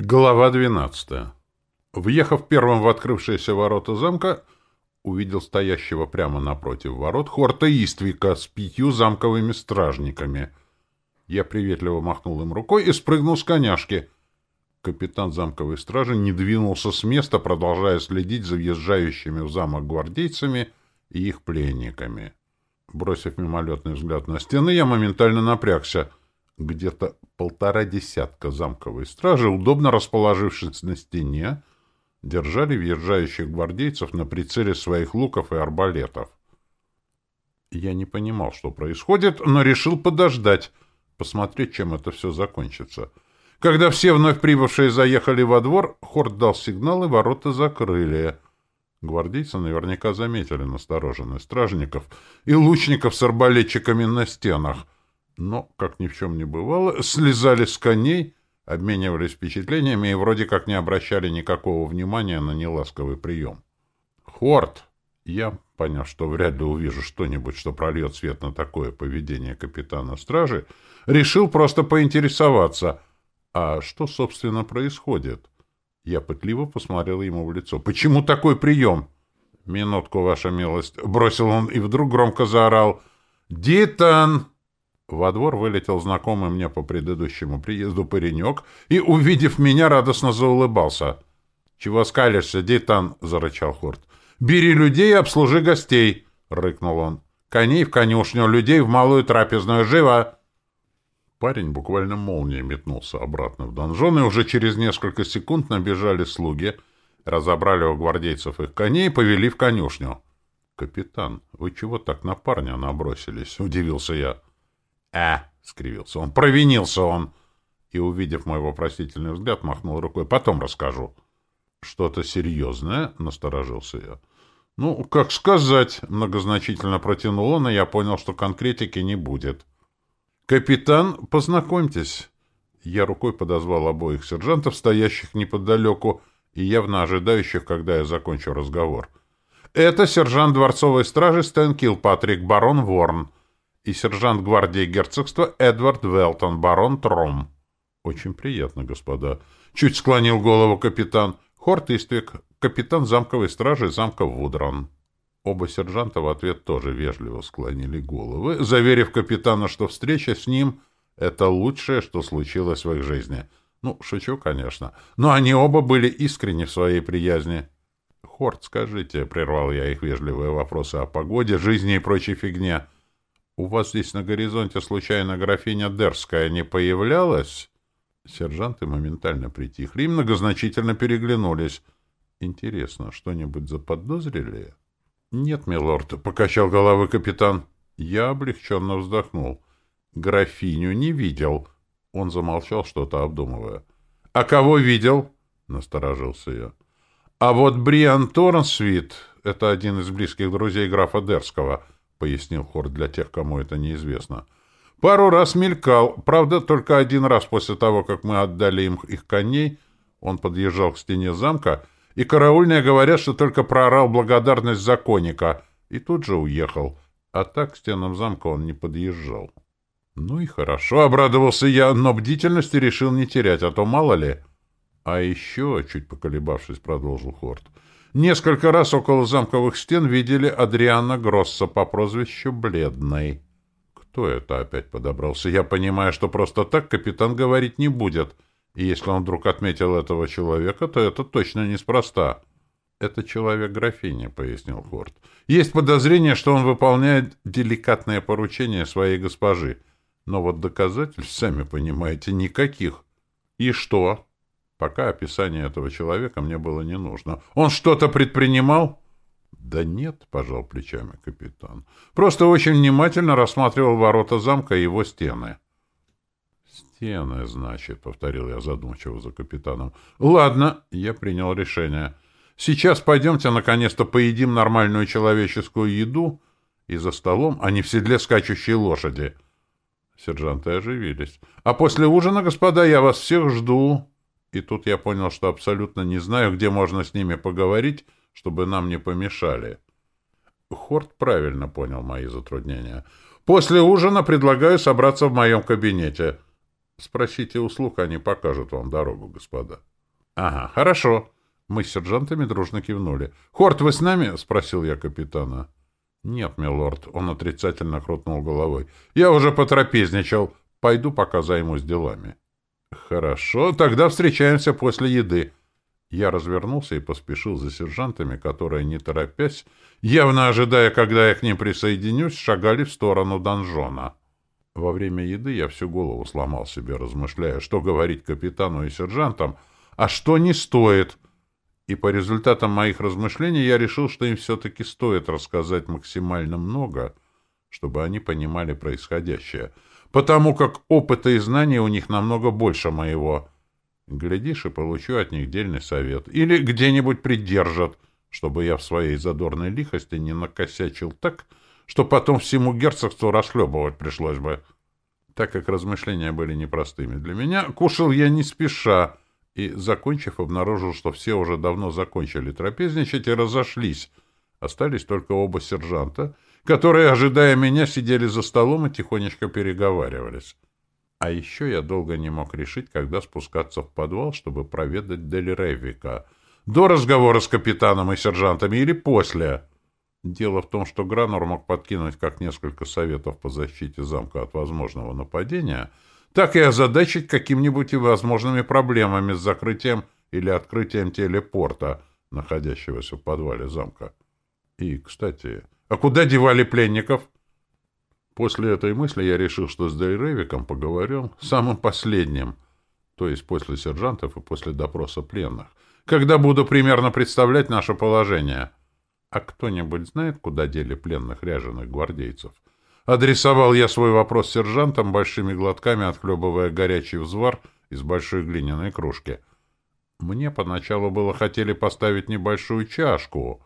Глава 12. Въехав первым в открывшиеся ворота замка, увидел стоящего прямо напротив ворот Хорта Иствика с пятью замковыми стражниками. Я приветливо махнул им рукой и спрыгнул с коняшки. Капитан замковой стражи не двинулся с места, продолжая следить за въезжающими в замок гвардейцами и их пленниками. Бросив мимолетный взгляд на стены, я моментально напрягся — где-то полтора десятка замковой стражи, удобно расположившись на стене, держали въезжающих гвардейцев на прицеле своих луков и арбалетов. Я не понимал, что происходит, но решил подождать, посмотреть, чем это все закончится. Когда все вновь прибывшие заехали во двор, Хорд дал сигнал, и ворота закрыли. Гвардейцы наверняка заметили настороженность стражников и лучников с арбалетчиками на стенах — но, как ни в чем не бывало, слезали с коней, обменивались впечатлениями и вроде как не обращали никакого внимания на неласковый прием. «Хорт!» Я, поняв, что вряд ли увижу что-нибудь, что прольет свет на такое поведение капитана стражи, решил просто поинтересоваться, а что, собственно, происходит? Я пытливо посмотрел ему в лицо. «Почему такой прием?» «Минутку, ваша милость!» — бросил он и вдруг громко заорал. «Дитан!» Во двор вылетел знакомый мне по предыдущему приезду паренек и, увидев меня, радостно заулыбался. — Чего скалишься, Дейтан? — зарычал Хорт. — Бери людей и обслужи гостей! — рыкнул он. — Коней в конюшню, людей в малую трапезную. Живо! Парень буквально молнией метнулся обратно в донжон, и уже через несколько секунд набежали слуги, разобрали у гвардейцев их коней и повели в конюшню. — Капитан, вы чего так на парня набросились? — удивился я. — «А!» — скривился он. «Провинился он!» И, увидев мой вопросительный взгляд, махнул рукой. «Потом расскажу». «Что-то серьезное?» — насторожился я. «Ну, как сказать?» — многозначительно протянул он, и я понял, что конкретики не будет. «Капитан, познакомьтесь». Я рукой подозвал обоих сержантов, стоящих неподалеку и явно ожидающих, когда я закончу разговор. «Это сержант дворцовой стражи Стэн Патрик барон Ворн» и сержант гвардии герцогства Эдвард Велтон, барон Тром. — Очень приятно, господа. Чуть склонил голову капитан. Хорт Иствик, капитан замковой стражи замка Вудрон. Оба сержанта в ответ тоже вежливо склонили головы, заверив капитана, что встреча с ним — это лучшее, что случилось в их жизни. Ну, шучу, конечно. Но они оба были искренни в своей приязни. — Хорт, скажите, — прервал я их вежливые вопросы о погоде, жизни и прочей фигне, — «У вас здесь на горизонте случайно графиня Дерская не появлялась?» Сержанты моментально притихли и многозначительно переглянулись. «Интересно, что-нибудь заподозрили?» «Нет, милорд», — покачал головой капитан. Я облегченно вздохнул. «Графиню не видел». Он замолчал, что-то обдумывая. «А кого видел?» — насторожился я. «А вот Бриан Торнсвит — это один из близких друзей графа Дерского —— пояснил Хор для тех, кому это неизвестно. «Пару раз мелькал. Правда, только один раз после того, как мы отдали им их коней, он подъезжал к стене замка, и караульные говорят, что только проорал благодарность законника, и тут же уехал. А так к стенам замка он не подъезжал». «Ну и хорошо», — обрадовался я, но бдительности решил не терять, а то мало ли. «А еще», — чуть поколебавшись, продолжил Хорт, — Несколько раз около замковых стен видели Адриана Гросса по прозвищу Бледный. Кто это опять подобрался? Я понимаю, что просто так капитан говорить не будет. И если он вдруг отметил этого человека, то это точно неспроста. «Это человек графини», — пояснил Хорт. «Есть подозрение, что он выполняет деликатное поручение своей госпожи. Но вот доказательств, сами понимаете, никаких». «И что?» Пока описание этого человека мне было не нужно. Он что-то предпринимал? Да нет, пожал плечами капитан. Просто очень внимательно рассматривал ворота замка и его стены. Стены, значит, повторил я задумчиво за капитаном. Ладно, я принял решение. Сейчас пойдемте наконец-то поедим нормальную человеческую еду и за столом, а не в седле скачущей лошади. Сержанты оживились. А после ужина, господа, я вас всех жду. И тут я понял, что абсолютно не знаю, где можно с ними поговорить, чтобы нам не помешали. Хорт правильно понял мои затруднения. «После ужина предлагаю собраться в моем кабинете». Спросите услуг, они покажут вам дорогу, господа. — Ага, хорошо. Мы с сержантами дружно кивнули. — Хорт, вы с нами? — спросил я капитана. — Нет, милорд. Он отрицательно крутнул головой. — Я уже потрапезничал. Пойду пока займусь делами. — Хорошо, тогда встречаемся после еды. Я развернулся и поспешил за сержантами, которые, не торопясь, явно ожидая, когда я к ним присоединюсь, шагали в сторону донжона. Во время еды я всю голову сломал себе, размышляя, что говорить капитану и сержантам, а что не стоит. И по результатам моих размышлений я решил, что им все-таки стоит рассказать максимально много, чтобы они понимали происходящее, потому как опыта и знаний у них намного больше моего — Глядишь, и получу от них дельный совет. Или где-нибудь придержат, чтобы я в своей задорной лихости не накосячил так, что потом всему герцогству расхлебывать пришлось бы. Так как размышления были непростыми для меня, кушал я не спеша, и, закончив, обнаружил, что все уже давно закончили трапезничать и разошлись. Остались только оба сержанта, которые, ожидая меня, сидели за столом и тихонечко переговаривались. А еще я долго не мог решить, когда спускаться в подвал, чтобы проведать Дель Ревика. До разговора с капитаном и сержантами или после? Дело в том, что Гранор мог подкинуть как несколько советов по защите замка от возможного нападения, так и озадачить какими-нибудь возможными проблемами с закрытием или открытием телепорта, находящегося в подвале замка. И, кстати, а куда девали пленников? — После этой мысли я решил, что с Дейревиком поговорю самым последним, то есть после сержантов и после допроса пленных, когда буду примерно представлять наше положение. А кто-нибудь знает, куда дели пленных ряженых гвардейцев? Адресовал я свой вопрос сержантам, большими глотками отхлебывая горячий взвар из большой глиняной кружки. Мне поначалу было хотели поставить небольшую чашку,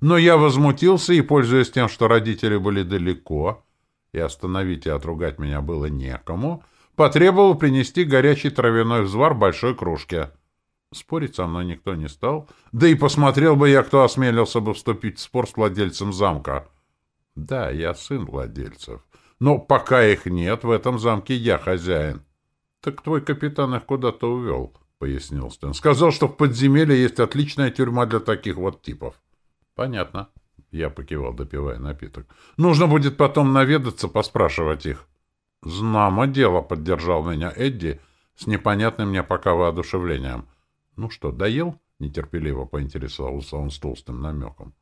но я возмутился и, пользуясь тем, что родители были далеко, и остановить и отругать меня было некому, потребовал принести горячий травяной взвар большой кружке. Спорить со мной никто не стал, да и посмотрел бы я, кто осмелился бы вступить в спор с владельцем замка. Да, я сын владельцев, но пока их нет, в этом замке я хозяин. Так твой капитан их куда-то увел, — пояснил Стэн. Сказал, что в подземелье есть отличная тюрьма для таких вот типов. Понятно. Я покивал, допивая напиток. Нужно будет потом наведаться, поспрашивать их. Знамо дело, поддержал меня Эдди с непонятным мне пока воодушевлением. Ну что, доел? Нетерпеливо поинтересовался он с толстым намеком.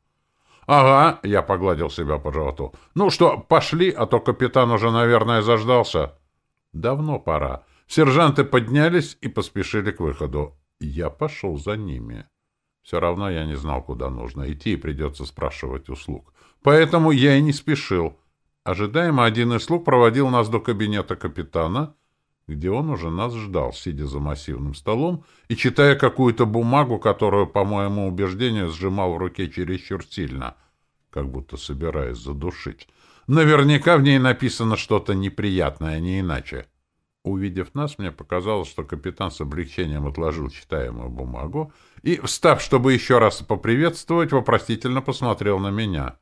«Ага», — я погладил себя по животу. «Ну что, пошли, а то капитан уже, наверное, заждался». «Давно пора». Сержанты поднялись и поспешили к выходу. Я пошел за ними. Все равно я не знал, куда нужно идти, и придется спрашивать услуг. Поэтому я и не спешил. Ожидаемо один из слуг проводил нас до кабинета капитана, где он уже нас ждал, сидя за массивным столом и читая какую-то бумагу, которую, по моему убеждению, сжимал в руке чересчур сильно, как будто собираясь задушить. Наверняка в ней написано что-то неприятное, не иначе. Увидев нас, мне показалось, что капитан с облегчением отложил читаемую бумагу и, встав, чтобы еще раз поприветствовать, вопросительно посмотрел на меня.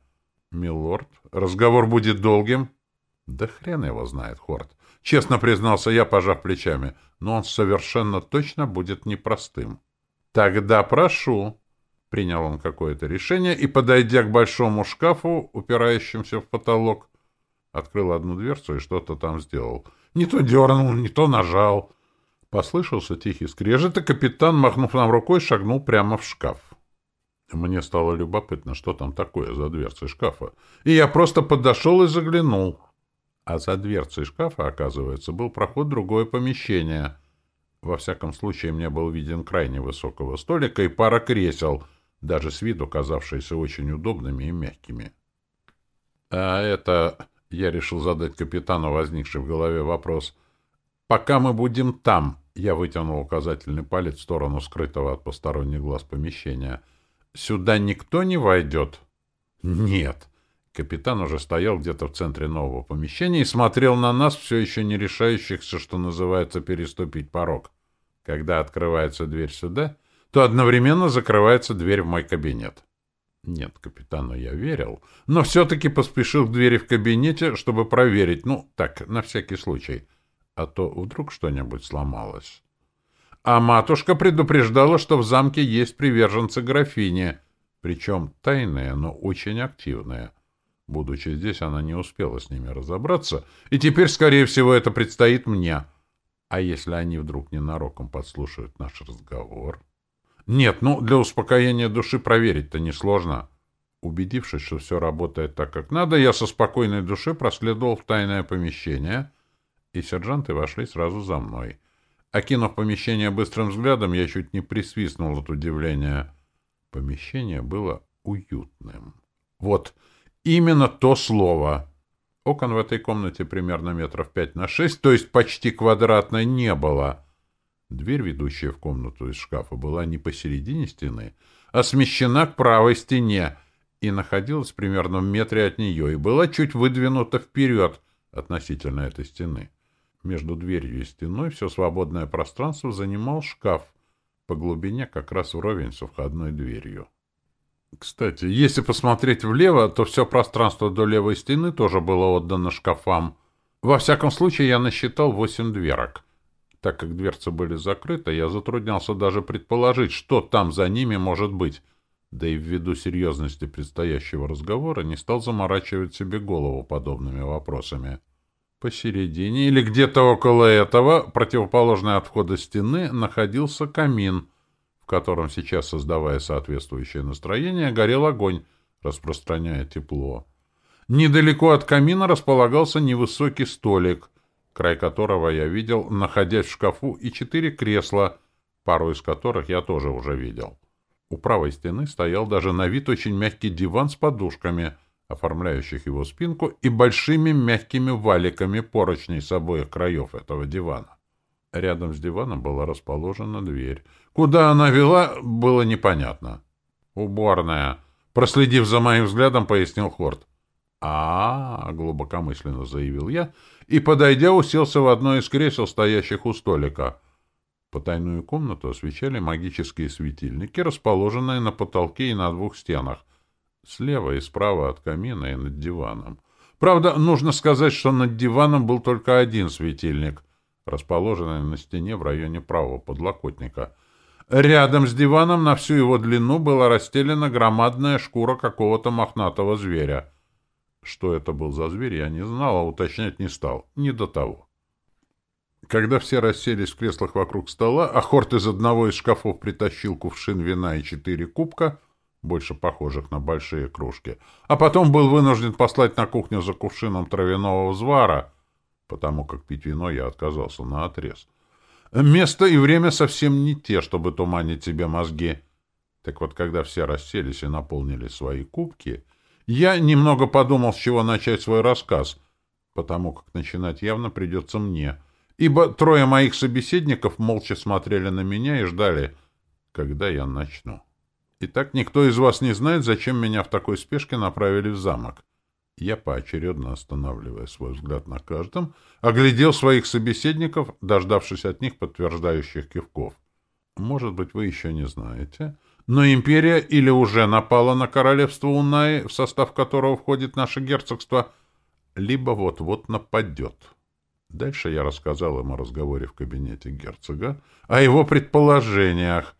«Милорд, разговор будет долгим?» «Да хрен его знает, Хорт. Честно признался я, пожав плечами, но он совершенно точно будет непростым». «Тогда прошу». Принял он какое-то решение и, подойдя к большому шкафу, упирающемуся в потолок, открыл одну дверцу и что-то там сделал — не то дернул, не то нажал. Послышался тихий скрежет, и капитан, махнув нам рукой, шагнул прямо в шкаф. Мне стало любопытно, что там такое за дверцей шкафа, и я просто подошел и заглянул. А за дверцей шкафа, оказывается, был проход в другое помещение. Во всяком случае, мне был виден крайне высокого столика и пара кресел, даже с виду казавшиеся очень удобными и мягкими. — А это... Я решил задать капитану возникший в голове вопрос. «Пока мы будем там», — я вытянул указательный палец в сторону скрытого от посторонних глаз помещения, «сюда никто не войдет?» «Нет». Капитан уже стоял где-то в центре нового помещения и смотрел на нас, все еще не решающихся, что называется, переступить порог. Когда открывается дверь сюда, то одновременно закрывается дверь в мой кабинет. Нет, капитану я верил, но все-таки поспешил к двери в кабинете, чтобы проверить, ну, так, на всякий случай. а то вдруг что-нибудь сломалось. А матушка предупреждала, что в замке есть приверженцы графини, причем тайные, но очень активные. Будучи здесь, она не успела с ними разобраться, и теперь, скорее всего, это предстоит мне. А если они вдруг ненароком подслушают наш разговор? Нет, ну, для успокоения души проверить-то несложно. Убедившись, что все работает так, как надо, я со спокойной душой проследовал в тайное помещение, и сержанты вошли сразу за мной. Окинув помещение быстрым взглядом, я чуть не присвистнул от удивления. Помещение было уютным. Вот, именно то слово. Окон в этой комнате примерно метров пять на шесть, то есть почти квадратной, не было. Дверь, ведущая в комнату из шкафа, была не посередине стены, а смещена к правой стене и находилась примерно в метре от нее и была чуть выдвинута вперед относительно этой стены. Между дверью и стеной все свободное пространство занимал шкаф, по глубине как раз вровень с входной дверью. Кстати, если посмотреть влево, то все пространство до левой стены тоже было отдано шкафам. Во всяком случае, я насчитал восемь дверок. Так как дверцы были закрыты, я затруднялся даже предположить, что там за ними может быть. Да и ввиду серьезности предстоящего разговора не стал заморачивать себе голову подобными вопросами. Посередине или где-то около этого, противоположной от входа стены, находился камин, в котором сейчас, создавая соответствующее настроение, горел огонь, распространяя тепло. Недалеко от камина располагался невысокий столик, край которого я видел, находясь в шкафу, и четыре кресла, пару из которых я тоже уже видел. У правой стены стоял даже на вид очень мягкий диван с подушками — оформляющих его спинку, и большими мягкими валиками поручней с обоих краев этого дивана. Рядом с диваном была расположена дверь. Куда она вела, было непонятно. «Уборная», — проследив за моим взглядом, пояснил Хорт. а, -а, -а глубокомысленно заявил я, и, подойдя, уселся в одно из кресел, стоящих у столика. Потайную комнату освещали магические светильники, расположенные на потолке и на двух стенах, Слева и справа от камина и над диваном. Правда, нужно сказать, что над диваном был только один светильник, расположенный на стене в районе правого подлокотника. Рядом с диваном на всю его длину была расстелена громадная шкура какого-то мохнатого зверя. Что это был за зверь, я не знал, а уточнять не стал. Не до того. Когда все расселись в креслах вокруг стола, а Хорт из одного из шкафов притащил кувшин вина и четыре кубка — больше похожих на большие кружки, а потом был вынужден послать на кухню за кувшином травяного взвара, потому как пить вино я отказался на отрез. Место и время совсем не те, чтобы туманить себе мозги. Так вот, когда все расселись и наполнили свои кубки, я немного подумал, с чего начать свой рассказ, потому как начинать явно придется мне, ибо трое моих собеседников молча смотрели на меня и ждали, когда я начну. Итак, никто из вас не знает, зачем меня в такой спешке направили в замок. Я, поочередно останавливая свой взгляд на каждом, оглядел своих собеседников, дождавшись от них подтверждающих кивков. Может быть, вы еще не знаете, но империя или уже напала на королевство Унаи, в состав которого входит наше герцогство, либо вот-вот нападет. Дальше я рассказал им о разговоре в кабинете герцога, о его предположениях,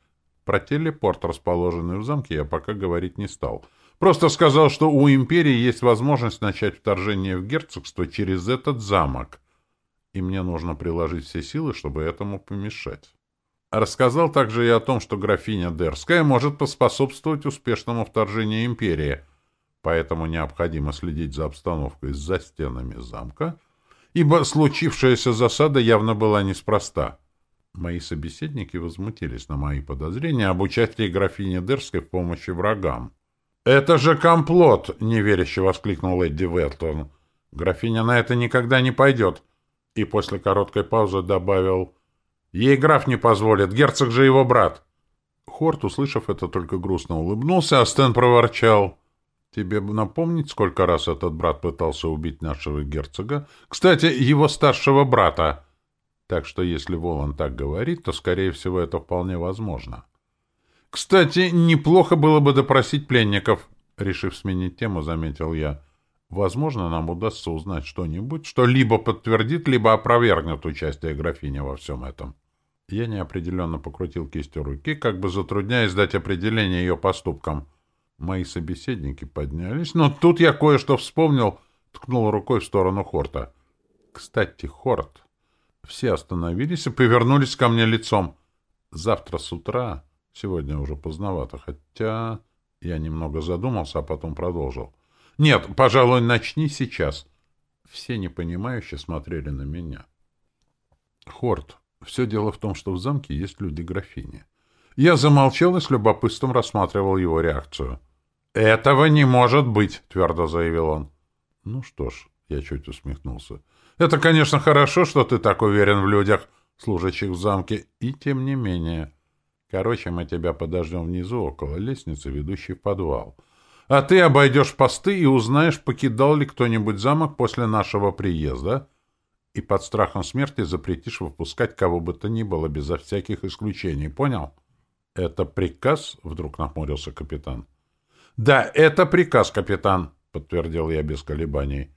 про телепорт, расположенный в замке, я пока говорить не стал. Просто сказал, что у империи есть возможность начать вторжение в герцогство через этот замок, и мне нужно приложить все силы, чтобы этому помешать. Рассказал также и о том, что графиня Дерская может поспособствовать успешному вторжению империи, поэтому необходимо следить за обстановкой за стенами замка, ибо случившаяся засада явно была неспроста. Мои собеседники возмутились на мои подозрения об участии графини Дерской в помощи врагам. «Это же комплот!» — неверяще воскликнул Эдди Вертон. «Графиня на это никогда не пойдет!» И после короткой паузы добавил «Ей граф не позволит, герцог же его брат!» Хорт, услышав это, только грустно улыбнулся, а Стэн проворчал. «Тебе напомнить, сколько раз этот брат пытался убить нашего герцога? Кстати, его старшего брата!» Так что если Волан так говорит, то, скорее всего, это вполне возможно. «Кстати, неплохо было бы допросить пленников», — решив сменить тему, заметил я. Возможно, нам удастся узнать что-нибудь, что либо подтвердит, либо опровергнет участие графини во всем этом. Я неопределенно покрутил кистью руки, как бы затрудняясь дать определение ее поступкам. Мои собеседники поднялись, но тут я кое-что вспомнил, ткнул рукой в сторону Хорта. Кстати, Хорт. Все остановились и повернулись ко мне лицом. Завтра с утра, сегодня уже поздновато, хотя... Я немного задумался, а потом продолжил. Нет, пожалуй, начни сейчас. Все непонимающе смотрели на меня. Хорт, все дело в том, что в замке есть люди-графини. Я замолчал и с любопытством рассматривал его реакцию. «Этого не может быть!» — твердо заявил он. «Ну что ж», — я чуть усмехнулся. «Это, конечно, хорошо, что ты так уверен в людях, служащих в замке, и тем не менее. Короче, мы тебя подождем внизу, около лестницы, ведущей в подвал. А ты обойдешь посты и узнаешь, покидал ли кто-нибудь замок после нашего приезда, и под страхом смерти запретишь выпускать кого бы то ни было безо всяких исключений. Понял? — Это приказ? — вдруг нахмурился капитан. — Да, это приказ, капитан, — подтвердил я без колебаний.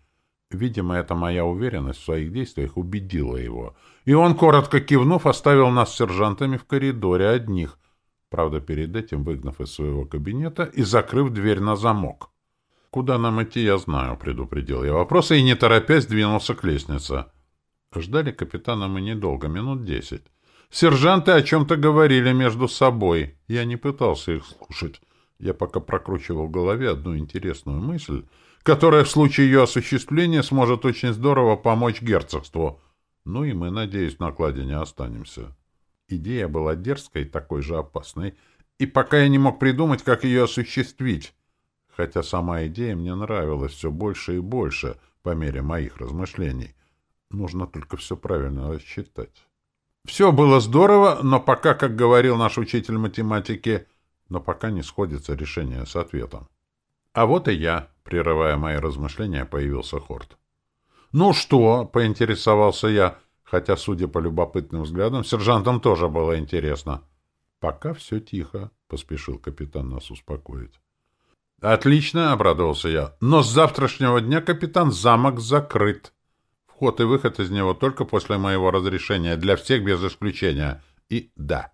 Видимо, эта моя уверенность в своих действиях убедила его, и он, коротко кивнув, оставил нас с сержантами в коридоре одних, правда, перед этим выгнав из своего кабинета и закрыв дверь на замок. «Куда нам идти, я знаю», — предупредил я вопроса и, не торопясь, двинулся к лестнице. Ждали капитана мы недолго, минут десять. Сержанты о чем-то говорили между собой. Я не пытался их слушать. Я пока прокручивал в голове одну интересную мысль, которая в случае ее осуществления сможет очень здорово помочь герцогству. Ну и мы, надеюсь, на кладе не останемся. Идея была дерзкой, такой же опасной, и пока я не мог придумать, как ее осуществить, хотя сама идея мне нравилась все больше и больше по мере моих размышлений. Нужно только все правильно рассчитать. Все было здорово, но пока, как говорил наш учитель математики, но пока не сходится решение с ответом. А вот и я, прерывая мои размышления, появился Хорт. «Ну что?» — поинтересовался я — хотя, судя по любопытным взглядам, сержантам тоже было интересно. «Пока все тихо», — поспешил капитан нас успокоить. «Отлично», — обрадовался я. «Но с завтрашнего дня, капитан, замок закрыт. Вход и выход из него только после моего разрешения, для всех без исключения. И да».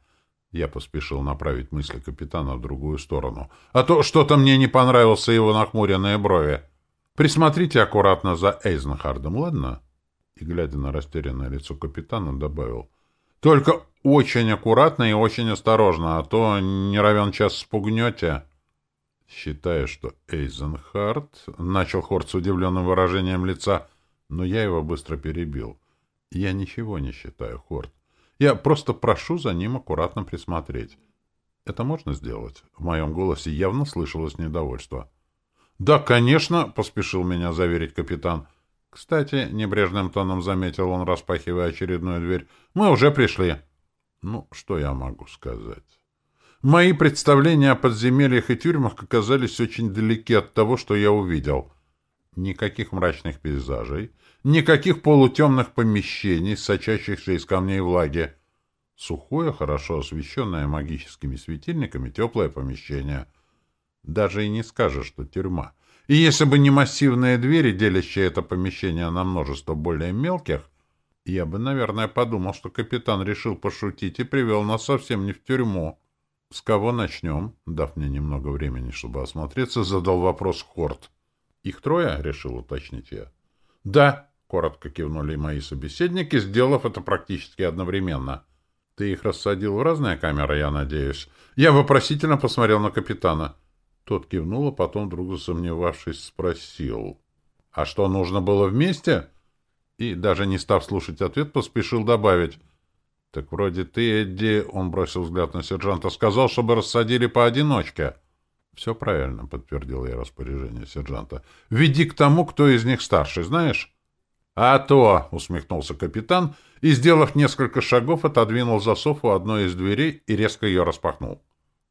Я поспешил направить мысли капитана в другую сторону. «А то что-то мне не понравился его нахмуренные брови. Присмотрите аккуратно за Эйзенхардом, ладно?» И, глядя на растерянное лицо капитана, добавил. «Только очень аккуратно и очень осторожно, а то не равен час спугнете». Считая, что Эйзенхард начал Хорт с удивленным выражением лица, но я его быстро перебил. «Я ничего не считаю, Хорт. Я просто прошу за ним аккуратно присмотреть. Это можно сделать?» В моем голосе явно слышалось недовольство. «Да, конечно», — поспешил меня заверить капитан. «Кстати», — небрежным тоном заметил он, распахивая очередную дверь, — «мы уже пришли». «Ну, что я могу сказать?» Мои представления о подземельях и тюрьмах оказались очень далеки от того, что я увидел. Никаких мрачных пейзажей, никаких полутемных помещений, сочащихся из камней влаги. Сухое, хорошо освещенное магическими светильниками, теплое помещение. Даже и не скажешь, что тюрьма — и если бы не массивные двери, делящие это помещение на множество более мелких, я бы, наверное, подумал, что капитан решил пошутить и привел нас совсем не в тюрьму. — С кого начнем? — дав мне немного времени, чтобы осмотреться, задал вопрос Хорт. — Их трое? — решил уточнить я. — Да, — коротко кивнули мои собеседники, сделав это практически одновременно. — Ты их рассадил в разные камеры, я надеюсь? Я вопросительно посмотрел на капитана. — тот кивнул, а потом, вдруг засомневавшись, спросил. «А что, нужно было вместе?» И, даже не став слушать ответ, поспешил добавить. «Так вроде ты, Эдди...» — он бросил взгляд на сержанта. «Сказал, чтобы рассадили поодиночке». «Все правильно», — подтвердил я распоряжение сержанта. «Веди к тому, кто из них старший, знаешь?» «А то!» — усмехнулся капитан и, сделав несколько шагов, отодвинул засов у одной из дверей и резко ее распахнул.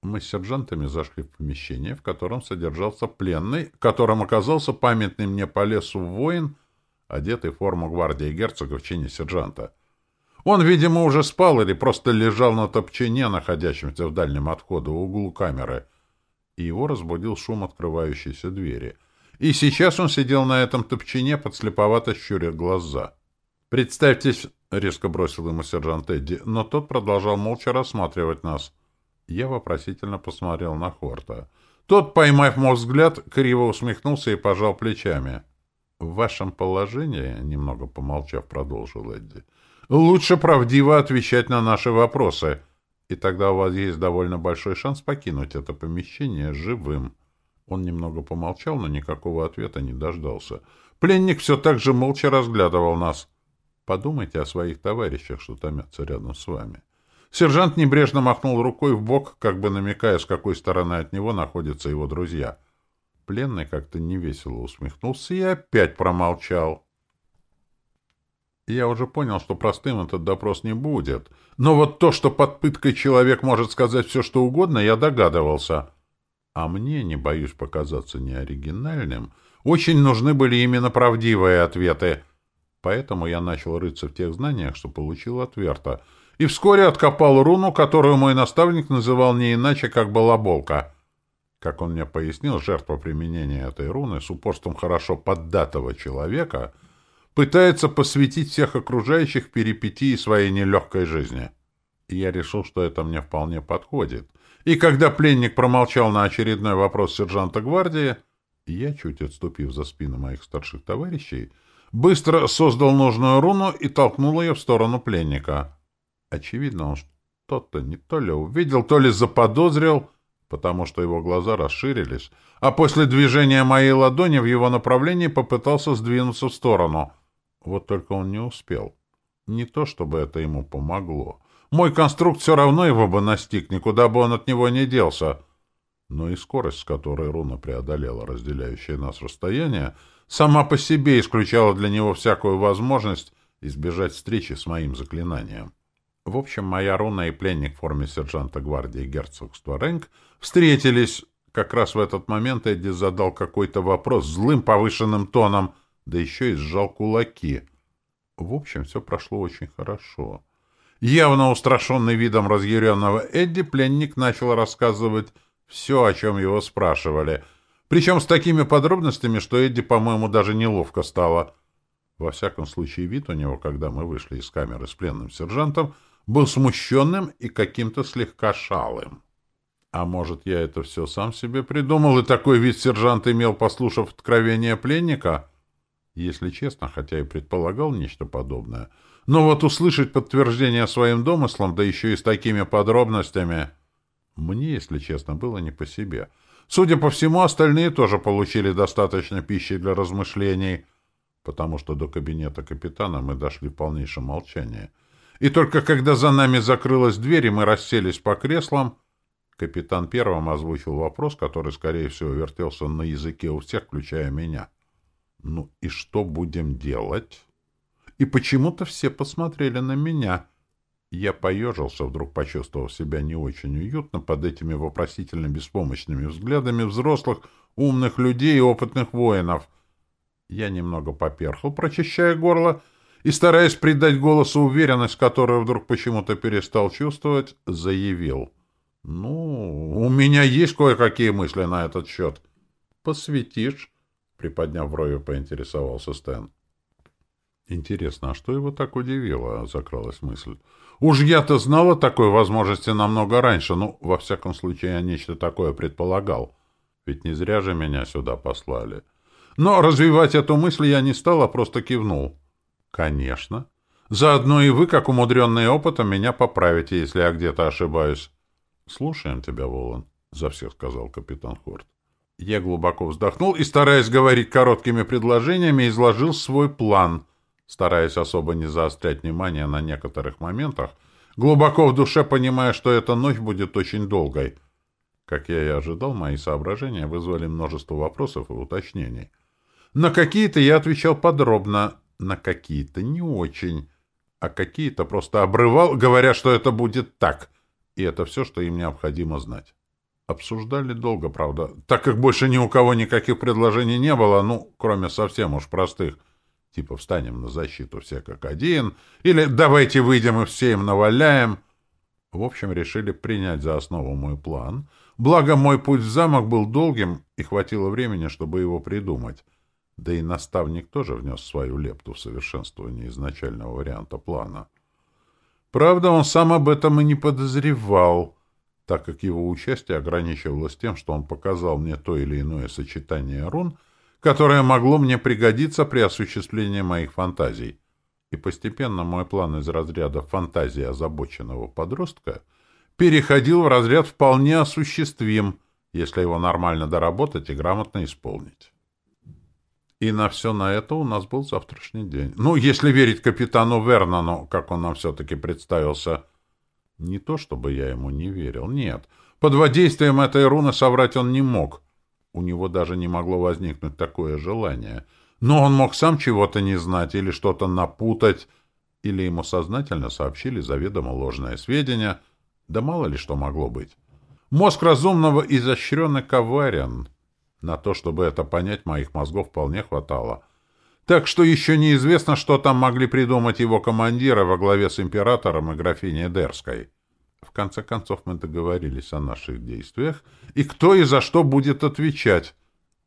Мы с сержантами зашли в помещение, в котором содержался пленный, которым оказался памятный мне по лесу воин, одетый в форму гвардии герцога в чине сержанта. Он, видимо, уже спал или просто лежал на топчине, находящемся в дальнем отходе в углу камеры, и его разбудил шум открывающейся двери. и сейчас он сидел на этом топчине, подслеповато щуря глаза. «Представьтесь», — резко бросил ему сержант Эдди, но тот продолжал молча рассматривать нас. Я вопросительно посмотрел на Хорта. Тот, поймав мой взгляд, криво усмехнулся и пожал плечами. «В вашем положении, — немного помолчав, продолжил Эдди, — лучше правдиво отвечать на наши вопросы, и тогда у вас есть довольно большой шанс покинуть это помещение живым». Он немного помолчал, но никакого ответа не дождался. Пленник все так же молча разглядывал нас. «Подумайте о своих товарищах, что томятся рядом с вами». Сержант небрежно махнул рукой в бок, как бы намекая, с какой стороны от него находятся его друзья. Пленный как-то невесело усмехнулся и опять промолчал. Я уже понял, что простым этот допрос не будет. Но вот то, что под пыткой человек может сказать все, что угодно, я догадывался. А мне, не боюсь показаться неоригинальным, очень нужны были именно правдивые ответы. Поэтому я начал рыться в тех знаниях, что получил от Верта — и вскоре откопал руну, которую мой наставник называл не иначе, как балаболка. Как он мне пояснил, жертва применения этой руны с упорством хорошо поддатого человека пытается посвятить всех окружающих перипетии своей нелегкой жизни. И я решил, что это мне вполне подходит. И когда пленник промолчал на очередной вопрос сержанта гвардии, я, чуть отступив за спину моих старших товарищей, быстро создал нужную руну и толкнул ее в сторону пленника. Очевидно, он что-то не то ли увидел, то ли заподозрил, потому что его глаза расширились, а после движения моей ладони в его направлении попытался сдвинуться в сторону. Вот только он не успел. Не то, чтобы это ему помогло. Мой конструкт все равно его бы настиг, никуда бы он от него не делся. Но и скорость, с которой руна преодолела разделяющее нас расстояние, сама по себе исключала для него всякую возможность избежать встречи с моим заклинанием. В общем, моя руна и пленник в форме сержанта гвардии герцогства Рэнк встретились. Как раз в этот момент Эдди задал какой-то вопрос злым повышенным тоном, да еще и сжал кулаки. В общем, все прошло очень хорошо. Явно устрашенный видом разъяренного Эдди, пленник начал рассказывать все, о чем его спрашивали. Причем с такими подробностями, что Эдди, по-моему, даже неловко стало. Во всяком случае, вид у него, когда мы вышли из камеры с пленным сержантом, был смущенным и каким-то слегка шалым. А может, я это все сам себе придумал, и такой вид сержант имел, послушав откровение пленника? Если честно, хотя и предполагал нечто подобное. Но вот услышать подтверждение своим домыслам, да еще и с такими подробностями... Мне, если честно, было не по себе. Судя по всему, остальные тоже получили достаточно пищи для размышлений, потому что до кабинета капитана мы дошли в полнейшем молчании — и только когда за нами закрылась дверь, и мы расселись по креслам, капитан первым озвучил вопрос, который, скорее всего, вертелся на языке у всех, включая меня. «Ну и что будем делать?» И почему-то все посмотрели на меня. Я поежился, вдруг почувствовав себя не очень уютно под этими вопросительно беспомощными взглядами взрослых, умных людей и опытных воинов. Я немного поперхал, прочищая горло, — и, стараясь придать голосу уверенность, которую вдруг почему-то перестал чувствовать, заявил. «Ну, у меня есть кое-какие мысли на этот счет». «Посвятишь?» — приподняв брови, поинтересовался Стэн. «Интересно, а что его так удивило?» — закралась мысль. «Уж я-то знал о такой возможности намного раньше, ну, во всяком случае, я нечто такое предполагал. Ведь не зря же меня сюда послали». Но развивать эту мысль я не стал, а просто кивнул. Конечно. Заодно и вы, как умудренные опытом, меня поправите, если я где-то ошибаюсь. Слушаем тебя, Волан, за всех сказал капитан Хорт. Я глубоко вздохнул и, стараясь говорить короткими предложениями, изложил свой план, стараясь особо не заострять внимание на некоторых моментах, глубоко в душе понимая, что эта ночь будет очень долгой. Как я и ожидал, мои соображения вызвали множество вопросов и уточнений. На какие-то я отвечал подробно, на какие-то не очень, а какие-то просто обрывал, говоря, что это будет так. И это все, что им необходимо знать. Обсуждали долго, правда, так как больше ни у кого никаких предложений не было, ну, кроме совсем уж простых, типа «встанем на защиту все как один», или «давайте выйдем и все им наваляем». В общем, решили принять за основу мой план. Благо, мой путь в замок был долгим, и хватило времени, чтобы его придумать. Да и наставник тоже внес свою лепту в совершенствование изначального варианта плана. Правда, он сам об этом и не подозревал, так как его участие ограничивалось тем, что он показал мне то или иное сочетание рун, которое могло мне пригодиться при осуществлении моих фантазий. И постепенно мой план из разряда фантазии озабоченного подростка переходил в разряд вполне осуществим, если его нормально доработать и грамотно исполнить. И на все на это у нас был завтрашний день. Ну, если верить капитану Вернону, как он нам все-таки представился. Не то, чтобы я ему не верил, нет. Под воздействием этой руны соврать он не мог. У него даже не могло возникнуть такое желание. Но он мог сам чего-то не знать или что-то напутать, или ему сознательно сообщили заведомо ложное сведения, да мало ли что могло быть. Мозг разумного изощрен и коварен — на то, чтобы это понять, моих мозгов вполне хватало. Так что еще неизвестно, что там могли придумать его командиры во главе с императором и графиней Дерской. В конце концов мы договорились о наших действиях, и кто и за что будет отвечать.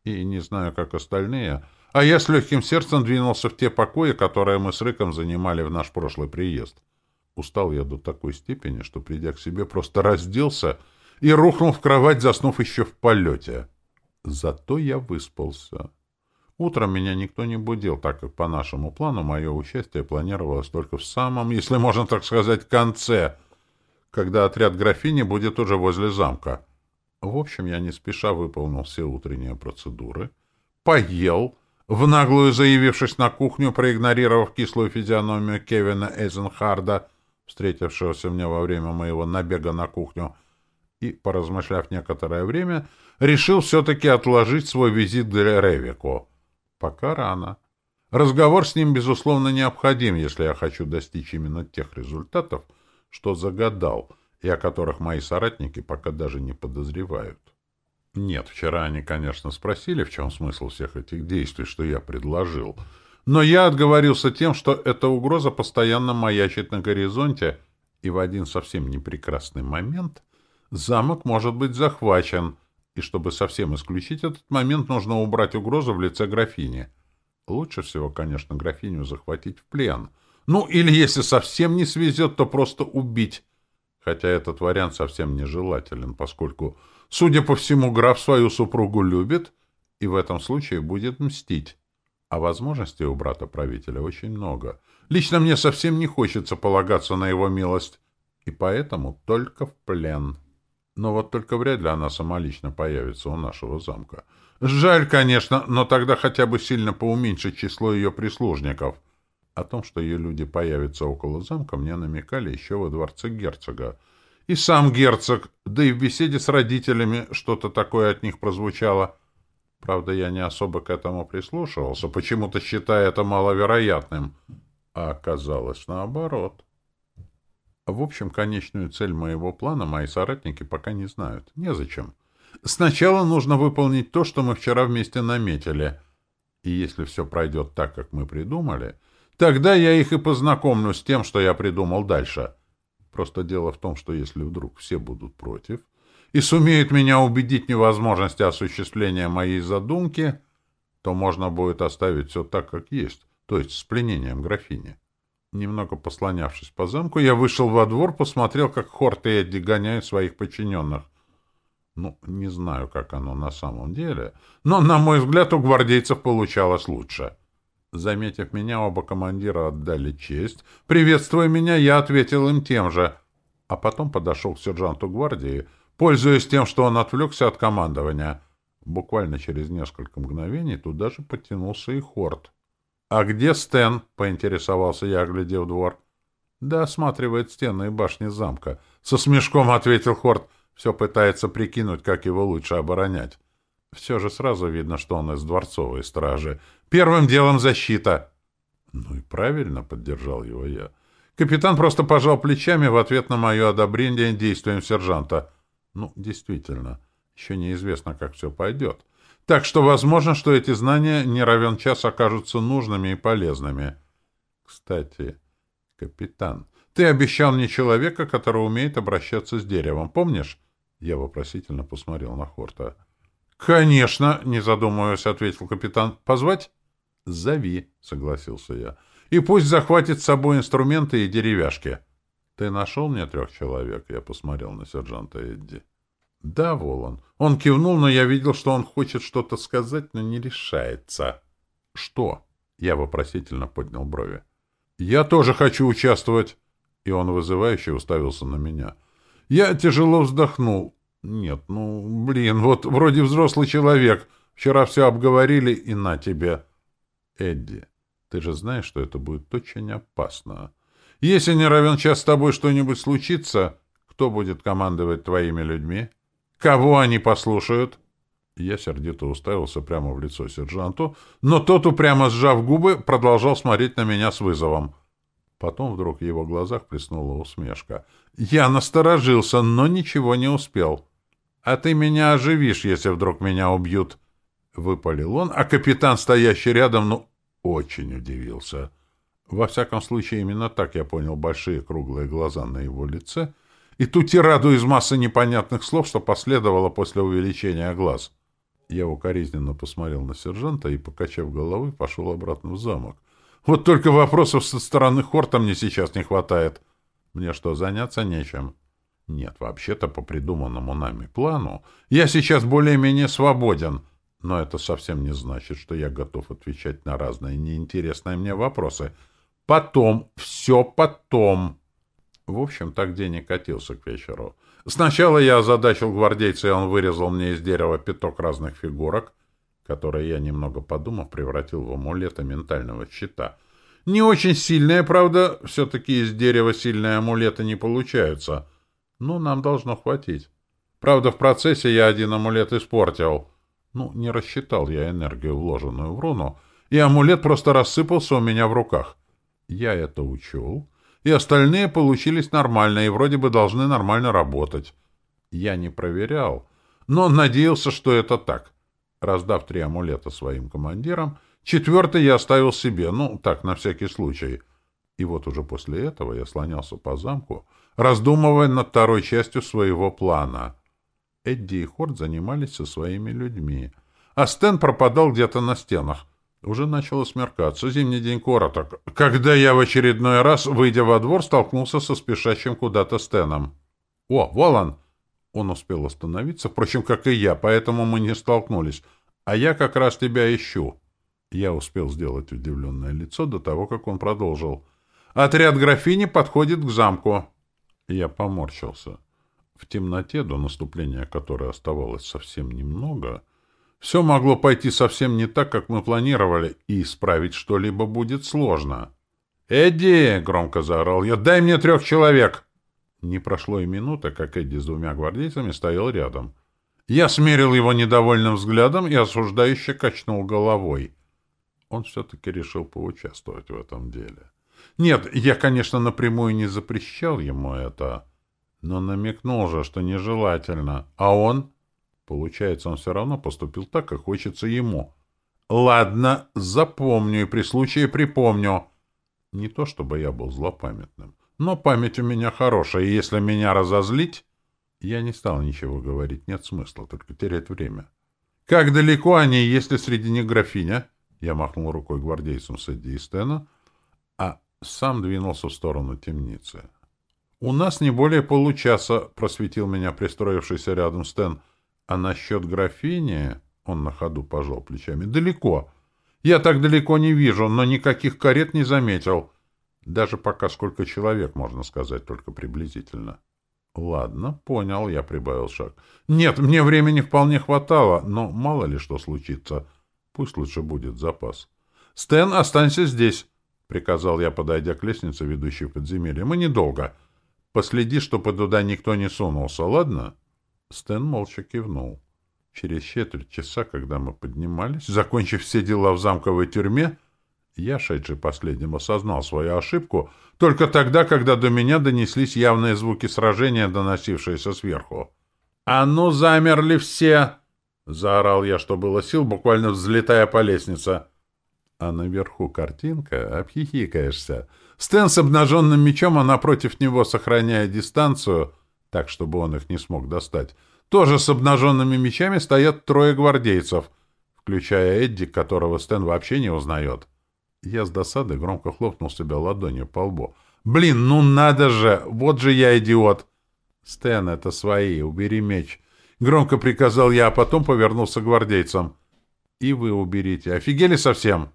И не знаю, как остальные, а я с легким сердцем двинулся в те покои, которые мы с Рыком занимали в наш прошлый приезд. Устал я до такой степени, что, придя к себе, просто разделся и рухнул в кровать, заснув еще в полете. Зато я выспался. Утром меня никто не будил, так как по нашему плану мое участие планировалось только в самом, если можно так сказать, конце, когда отряд графини будет уже возле замка. В общем, я не спеша выполнил все утренние процедуры, поел, в наглую заявившись на кухню, проигнорировав кислую физиономию Кевина Эйзенхарда, встретившегося мне во время моего набега на кухню, и, поразмышляв некоторое время, решил все-таки отложить свой визит к Ревику. Пока рано. Разговор с ним, безусловно, необходим, если я хочу достичь именно тех результатов, что загадал, и о которых мои соратники пока даже не подозревают. Нет, вчера они, конечно, спросили, в чем смысл всех этих действий, что я предложил, но я отговорился тем, что эта угроза постоянно маячит на горизонте, и в один совсем непрекрасный момент замок может быть захвачен — и чтобы совсем исключить этот момент, нужно убрать угрозу в лице графини. Лучше всего, конечно, графиню захватить в плен. Ну, или если совсем не свезет, то просто убить. Хотя этот вариант совсем нежелателен, поскольку, судя по всему, граф свою супругу любит и в этом случае будет мстить. А возможностей у брата-правителя очень много. Лично мне совсем не хочется полагаться на его милость, и поэтому только в плен». Но вот только вряд ли она сама лично появится у нашего замка. Жаль, конечно, но тогда хотя бы сильно поуменьшить число ее прислужников. О том, что ее люди появятся около замка, мне намекали еще во дворце герцога. И сам герцог, да и в беседе с родителями что-то такое от них прозвучало. Правда, я не особо к этому прислушивался, почему-то считая это маловероятным. А оказалось наоборот. В общем, конечную цель моего плана мои соратники пока не знают. Незачем. Сначала нужно выполнить то, что мы вчера вместе наметили. И если все пройдет так, как мы придумали, тогда я их и познакомлю с тем, что я придумал дальше. Просто дело в том, что если вдруг все будут против и сумеют меня убедить невозможности осуществления моей задумки, то можно будет оставить все так, как есть, то есть с пленением графини. Немного послонявшись по замку, я вышел во двор, посмотрел, как Хорт и Эдди гоняют своих подчиненных. Ну, не знаю, как оно на самом деле, но, на мой взгляд, у гвардейцев получалось лучше. Заметив меня, оба командира отдали честь. Приветствуя меня, я ответил им тем же. А потом подошел к сержанту гвардии, пользуясь тем, что он отвлекся от командования. Буквально через несколько мгновений туда же подтянулся и Хорт. «А где Стэн?» — поинтересовался я, оглядев двор. «Да осматривает стены и башни замка». Со смешком ответил Хорт. Все пытается прикинуть, как его лучше оборонять. Все же сразу видно, что он из дворцовой стражи. Первым делом защита. Ну и правильно, поддержал его я. Капитан просто пожал плечами в ответ на мое одобрение действиям сержанта. Ну, действительно, еще неизвестно, как все пойдет. Так что возможно, что эти знания не равен час окажутся нужными и полезными. Кстати, капитан, ты обещал мне человека, который умеет обращаться с деревом, помнишь? Я вопросительно посмотрел на Хорта. «Конечно!» — не задумываясь, ответил капитан. «Позвать?» «Зови», — согласился я. «И пусть захватит с собой инструменты и деревяшки». «Ты нашел мне трех человек?» — я посмотрел на сержанта Эдди. «Да, Волан». Он кивнул, но я видел, что он хочет что-то сказать, но не решается. «Что?» — я вопросительно поднял брови. «Я тоже хочу участвовать!» И он вызывающе уставился на меня. Я тяжело вздохнул. «Нет, ну, блин, вот вроде взрослый человек. Вчера все обговорили, и на тебе!» «Эдди, ты же знаешь, что это будет очень опасно. Если не равен час с тобой что-нибудь случится, кто будет командовать твоими людьми? Кого они послушают?» Я сердито уставился прямо в лицо сержанту, но тот, упрямо сжав губы, продолжал смотреть на меня с вызовом. Потом вдруг в его глазах плеснула усмешка. Я насторожился, но ничего не успел. «А ты меня оживишь, если вдруг меня убьют!» Выпалил он, а капитан, стоящий рядом, ну, очень удивился. Во всяком случае, именно так я понял большие круглые глаза на его лице и ту тираду из массы непонятных слов, что последовало после увеличения глаз. Я укоризненно посмотрел на сержанта и, покачав головой, пошел обратно в замок. Вот только вопросов со стороны Хорта мне сейчас не хватает. Мне что, заняться нечем? Нет, вообще-то по придуманному нами плану я сейчас более-менее свободен, но это совсем не значит, что я готов отвечать на разные неинтересные мне вопросы. Потом, все потом. В общем, так день и катился к вечеру. Сначала я озадачил гвардейца, и он вырезал мне из дерева пяток разных фигурок, которые я, немного подумав, превратил в амулеты ментального щита. Не очень сильные, правда, все-таки из дерева сильные амулеты не получаются, но нам должно хватить. Правда, в процессе я один амулет испортил. Ну, не рассчитал я энергию, вложенную в руну, и амулет просто рассыпался у меня в руках. Я это учел и остальные получились нормально и вроде бы должны нормально работать. Я не проверял, но надеялся, что это так. Раздав три амулета своим командирам, четвертый я оставил себе, ну, так, на всякий случай. И вот уже после этого я слонялся по замку, раздумывая над второй частью своего плана. Эдди и Хорд занимались со своими людьми, а Стэн пропадал где-то на стенах. Уже начало смеркаться, зимний день короток, когда я в очередной раз, выйдя во двор, столкнулся со спешащим куда-то Стеном. «О, Волан!» Он успел остановиться, впрочем, как и я, поэтому мы не столкнулись. «А я как раз тебя ищу». Я успел сделать удивленное лицо до того, как он продолжил. «Отряд графини подходит к замку». Я поморщился. В темноте, до наступления которой оставалось совсем немного, все могло пойти совсем не так, как мы планировали, и исправить что-либо будет сложно. «Эдди!» — громко заорал я. «Дай мне трех человек!» Не прошло и минуты, как Эдди с двумя гвардейцами стоял рядом. Я смерил его недовольным взглядом и осуждающе качнул головой. Он все-таки решил поучаствовать в этом деле. Нет, я, конечно, напрямую не запрещал ему это, но намекнул же, что нежелательно. А он... Получается, он все равно поступил так, как хочется ему. Ладно, запомню и при случае припомню. Не то чтобы я был злопамятным, но память у меня хорошая, и если меня разозлить... Я не стал ничего говорить, нет смысла, только терять время. «Как далеко они, если среди них графиня?» Я махнул рукой гвардейцам Сэдди и Стена, а сам двинулся в сторону темницы. «У нас не более получаса», — просветил меня пристроившийся рядом Стэн. А насчет графини... Он на ходу пожал плечами. Далеко. Я так далеко не вижу, но никаких карет не заметил. Даже пока сколько человек, можно сказать, только приблизительно. Ладно, понял, я прибавил шаг. Нет, мне времени вполне хватало, но мало ли что случится. Пусть лучше будет запас. Стэн, останься здесь, приказал я, подойдя к лестнице, ведущей в подземелье. Мы недолго. Последи, чтобы туда никто не сунулся, ладно? — Стэн молча кивнул. Через четверть часа, когда мы поднимались, закончив все дела в замковой тюрьме, я, шедший последним, осознал свою ошибку только тогда, когда до меня донеслись явные звуки сражения, доносившиеся сверху. «А ну, замерли все!» — заорал я, что было сил, буквально взлетая по лестнице. А наверху картинка, обхихикаешься. Стэн с обнаженным мечом, а напротив него, сохраняя дистанцию, так, чтобы он их не смог достать, тоже с обнаженными мечами стоят трое гвардейцев, включая Эдди, которого Стэн вообще не узнает. Я с досады громко хлопнул себя ладонью по лбу. «Блин, ну надо же! Вот же я идиот!» «Стэн, это свои, убери меч!» Громко приказал я, а потом повернулся к гвардейцам. «И вы уберите. Офигели совсем?»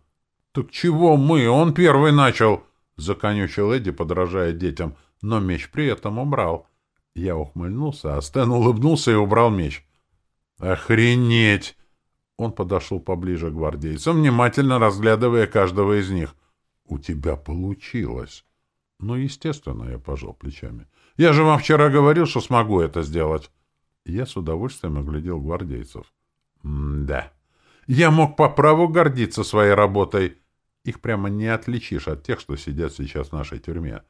«Так чего мы? Он первый начал!» — законючил Эдди, подражая детям, но меч при этом убрал. Я ухмыльнулся, а Стэн улыбнулся и убрал меч. «Охренеть!» Он подошел поближе к гвардейцам, внимательно разглядывая каждого из них. «У тебя получилось!» «Ну, естественно, я пожал плечами. Я же вам вчера говорил, что смогу это сделать!» Я с удовольствием оглядел гвардейцев. «М-да. Я мог по праву гордиться своей работой. Их прямо не отличишь от тех, что сидят сейчас в нашей тюрьме.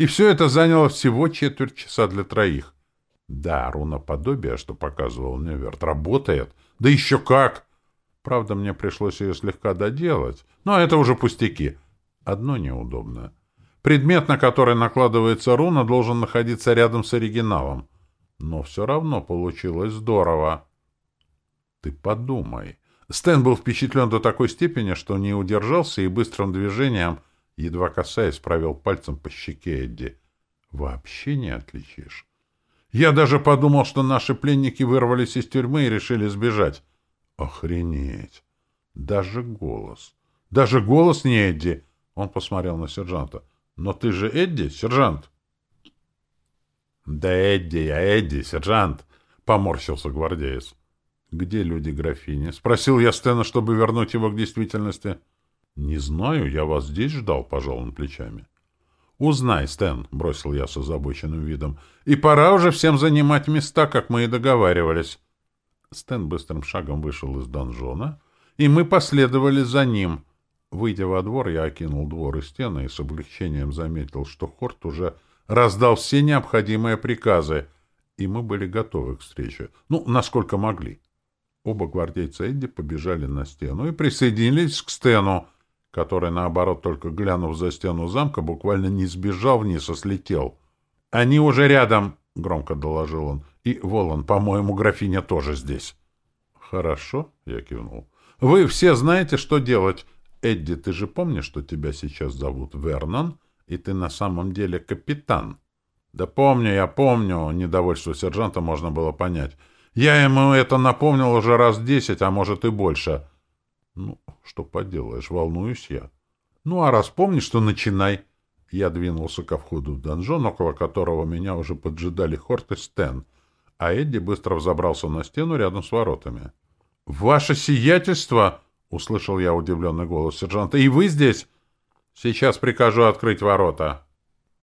И все это заняло всего четверть часа для троих. Да, руноподобие, что показывал Неверт, работает. Да еще как! Правда, мне пришлось ее слегка доделать, но это уже пустяки. Одно неудобно. Предмет, на который накладывается руна, должен находиться рядом с оригиналом. Но все равно получилось здорово. Ты подумай. Стэн был впечатлен до такой степени, что не удержался и быстрым движением, едва касаясь, провел пальцем по щеке Эдди. Вообще не отличишь. Я даже подумал, что наши пленники вырвались из тюрьмы и решили сбежать. Охренеть! Даже голос. Даже голос не Эдди. Он посмотрел на сержанта. Но ты же Эдди, сержант? Да Эдди, я Эдди, сержант, поморщился гвардеец. Где люди графини? Спросил я Стена, чтобы вернуть его к действительности. Не знаю, я вас здесь ждал, пожал он плечами. «Узнай, Стэн», — бросил я с озабоченным видом. «И пора уже всем занимать места, как мы и договаривались». Стэн быстрым шагом вышел из донжона, и мы последовали за ним. Выйдя во двор, я окинул двор и стены и с облегчением заметил, что Хорт уже раздал все необходимые приказы, и мы были готовы к встрече. Ну, насколько могли. Оба гвардейца Эдди побежали на стену и присоединились к Стэну, который, наоборот, только глянув за стену замка, буквально не сбежал вниз, а слетел. «Они уже рядом!» — громко доложил он. «И, Волан, по-моему, графиня тоже здесь». «Хорошо», — я кивнул. «Вы все знаете, что делать. Эдди, ты же помнишь, что тебя сейчас зовут Вернон, и ты на самом деле капитан?» «Да помню, я помню», — недовольство сержанта можно было понять. «Я ему это напомнил уже раз десять, а может и больше». «Ну, что поделаешь, волнуюсь я». «Ну, а раз помнишь, что начинай». Я двинулся ко входу в донжон, около которого меня уже поджидали Хорт и Стэн, а Эдди быстро взобрался на стену рядом с воротами. «Ваше сиятельство!» — услышал я удивленный голос сержанта. «И вы здесь?» «Сейчас прикажу открыть ворота».